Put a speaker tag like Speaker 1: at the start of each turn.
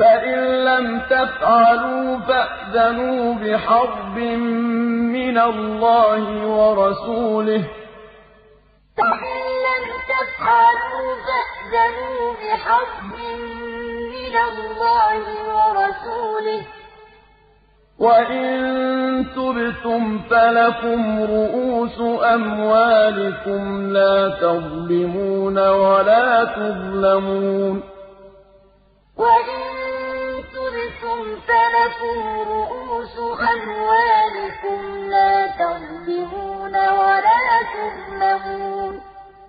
Speaker 1: فَإِن لَّمْ تَفْعَلُوا فَأْذَنُوا بِحَرْبٍ مِّنَ اللَّهِ وَرَسُولِهِ ۖ وَإِن تُبْتُمْ فَلَكُمْ رُءُوسُ أَمْوَالِكُمْ لَا تَظْلِمُونَ وَلَا تُظْلَمُونَ وَإِن تُبْتُمْ فَلَكُمْ رُءُوسُ أَمْوَالِكُمْ لَا تَظْلِمُونَ وَلَا تُظْلَمُونَ لكم